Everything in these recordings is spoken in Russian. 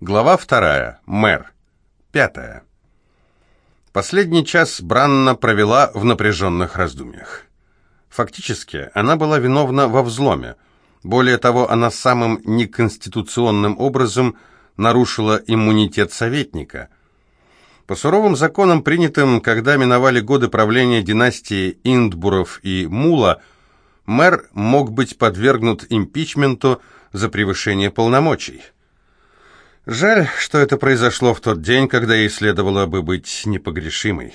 Глава вторая. Мэр. Пятая. Последний час Бранна провела в напряженных раздумьях. Фактически, она была виновна во взломе. Более того, она самым неконституционным образом нарушила иммунитет советника. По суровым законам, принятым, когда миновали годы правления династии Индбуров и Мула, мэр мог быть подвергнут импичменту за превышение полномочий. Жаль, что это произошло в тот день, когда ей следовало бы быть непогрешимой.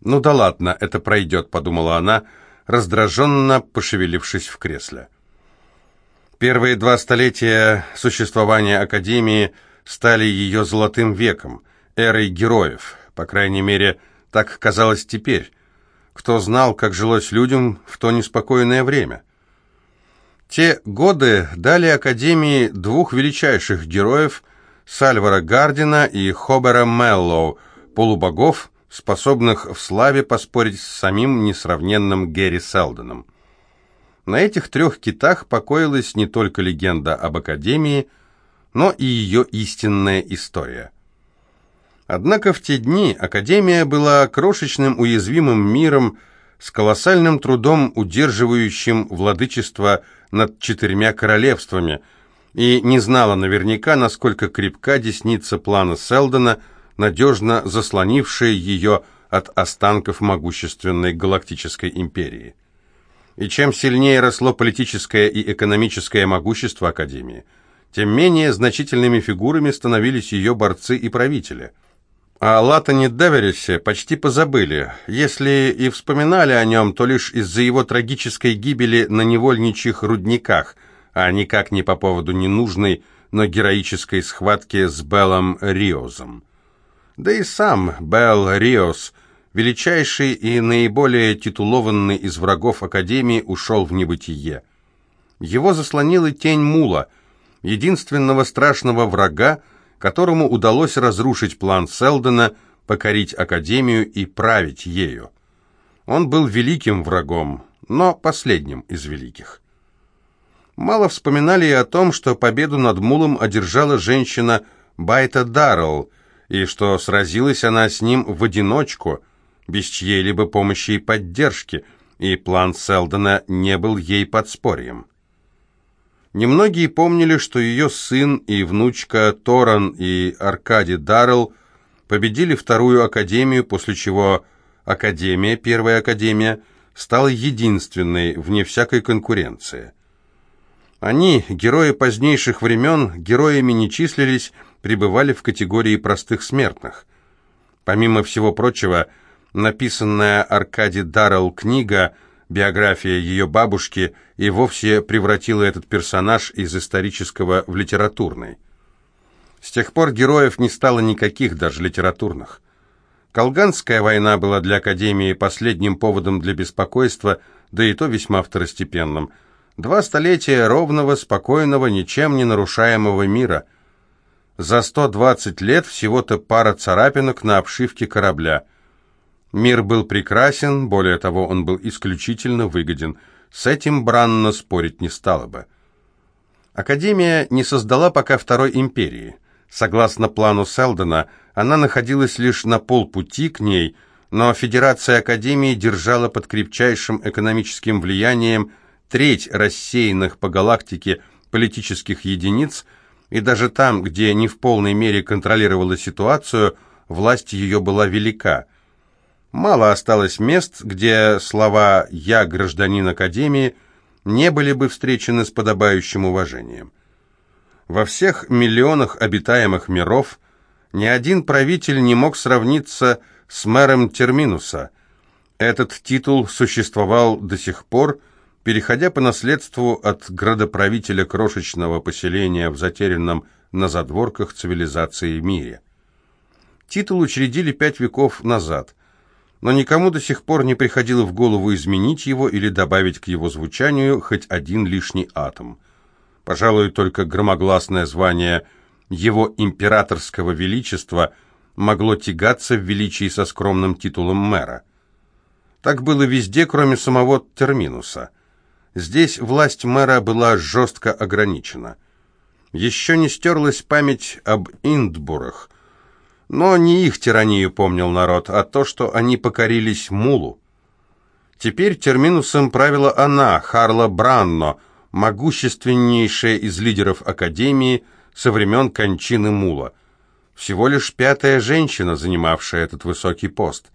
«Ну да ладно, это пройдет», — подумала она, раздраженно пошевелившись в кресле. Первые два столетия существования Академии стали ее золотым веком, эрой героев, по крайней мере, так казалось теперь. Кто знал, как жилось людям в то неспокойное время? Те годы дали Академии двух величайших героев — Сальвара Гардина и Хобера Меллоу, полубогов, способных в славе поспорить с самим несравненным Гэри Селдоном. На этих трех китах покоилась не только легенда об Академии, но и ее истинная история. Однако в те дни Академия была крошечным уязвимым миром, с колоссальным трудом удерживающим владычество над четырьмя королевствами – и не знала наверняка, насколько крепка десница плана Селдона, надежно заслонившая ее от останков могущественной галактической империи. И чем сильнее росло политическое и экономическое могущество Академии, тем менее значительными фигурами становились ее борцы и правители. О Латоне Деверисе почти позабыли. Если и вспоминали о нем, то лишь из-за его трагической гибели на невольничьих рудниках – а никак не по поводу ненужной, но героической схватки с Беллом Риозом. Да и сам Белл Риос, величайший и наиболее титулованный из врагов Академии, ушел в небытие. Его заслонила тень Мула, единственного страшного врага, которому удалось разрушить план Селдона, покорить Академию и править ею. Он был великим врагом, но последним из великих. Мало вспоминали и о том, что победу над Мулом одержала женщина Байта Даррелл, и что сразилась она с ним в одиночку, без чьей-либо помощи и поддержки, и план Селдона не был ей подспорьем. Немногие помнили, что ее сын и внучка Торан и Аркадий Даррелл победили вторую академию, после чего Академия, первая Академия, стала единственной, вне всякой конкуренции. Они, герои позднейших времен, героями не числились, пребывали в категории простых смертных. Помимо всего прочего, написанная Аркади Даррелл книга «Биография ее бабушки» и вовсе превратила этот персонаж из исторического в литературный. С тех пор героев не стало никаких, даже литературных. Колганская война была для Академии последним поводом для беспокойства, да и то весьма второстепенным – Два столетия ровного, спокойного, ничем не нарушаемого мира. За 120 лет всего-то пара царапинок на обшивке корабля. Мир был прекрасен, более того, он был исключительно выгоден. С этим Бранно спорить не стало бы. Академия не создала пока Второй империи. Согласно плану Селдона, она находилась лишь на полпути к ней, но Федерация Академии держала под крепчайшим экономическим влиянием треть рассеянных по галактике политических единиц, и даже там, где не в полной мере контролировала ситуацию, власть ее была велика. Мало осталось мест, где слова «я гражданин Академии» не были бы встречены с подобающим уважением. Во всех миллионах обитаемых миров ни один правитель не мог сравниться с мэром Терминуса. Этот титул существовал до сих пор, переходя по наследству от градоправителя крошечного поселения в затерянном на задворках цивилизации мире. Титул учредили пять веков назад, но никому до сих пор не приходило в голову изменить его или добавить к его звучанию хоть один лишний атом. Пожалуй, только громогласное звание его императорского величества могло тягаться в величии со скромным титулом мэра. Так было везде, кроме самого Терминуса – Здесь власть мэра была жестко ограничена. Еще не стерлась память об Индбурах, но не их тиранию помнил народ, а то, что они покорились Мулу. Теперь терминусом правила она, Харла Бранно, могущественнейшая из лидеров Академии со времен кончины Мула. Всего лишь пятая женщина, занимавшая этот высокий пост.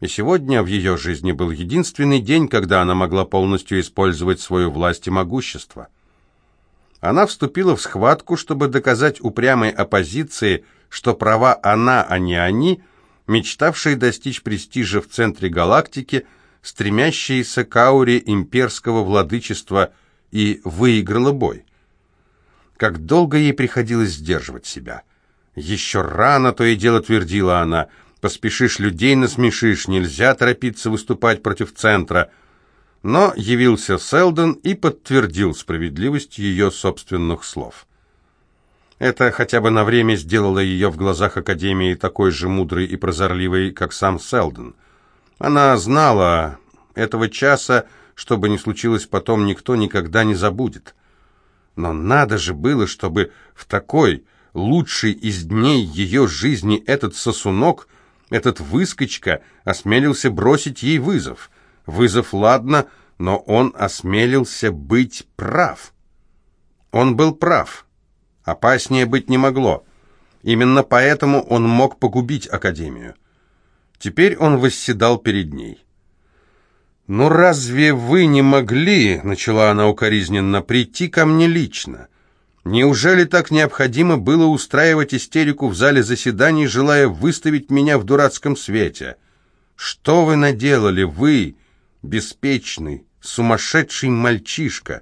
И сегодня в ее жизни был единственный день, когда она могла полностью использовать свою власть и могущество. Она вступила в схватку, чтобы доказать упрямой оппозиции, что права она, а не они, мечтавшие достичь престижа в центре галактики – стремящаяся к ауре имперского владычества, и выиграла бой. Как долго ей приходилось сдерживать себя. «Еще рано, то и дело твердила она. Поспешишь, людей насмешишь, нельзя торопиться выступать против центра». Но явился Селдон и подтвердил справедливость ее собственных слов. Это хотя бы на время сделало ее в глазах Академии такой же мудрой и прозорливой, как сам Селдон – она знала, этого часа, что бы ни случилось потом, никто никогда не забудет. Но надо же было, чтобы в такой лучший из дней ее жизни этот сосунок, этот выскочка, осмелился бросить ей вызов. Вызов, ладно, но он осмелился быть прав. Он был прав. Опаснее быть не могло. Именно поэтому он мог погубить Академию. Теперь он восседал перед ней. «Ну разве вы не могли, — начала она укоризненно, — прийти ко мне лично? Неужели так необходимо было устраивать истерику в зале заседаний, желая выставить меня в дурацком свете? Что вы наделали, вы, беспечный, сумасшедший мальчишка?»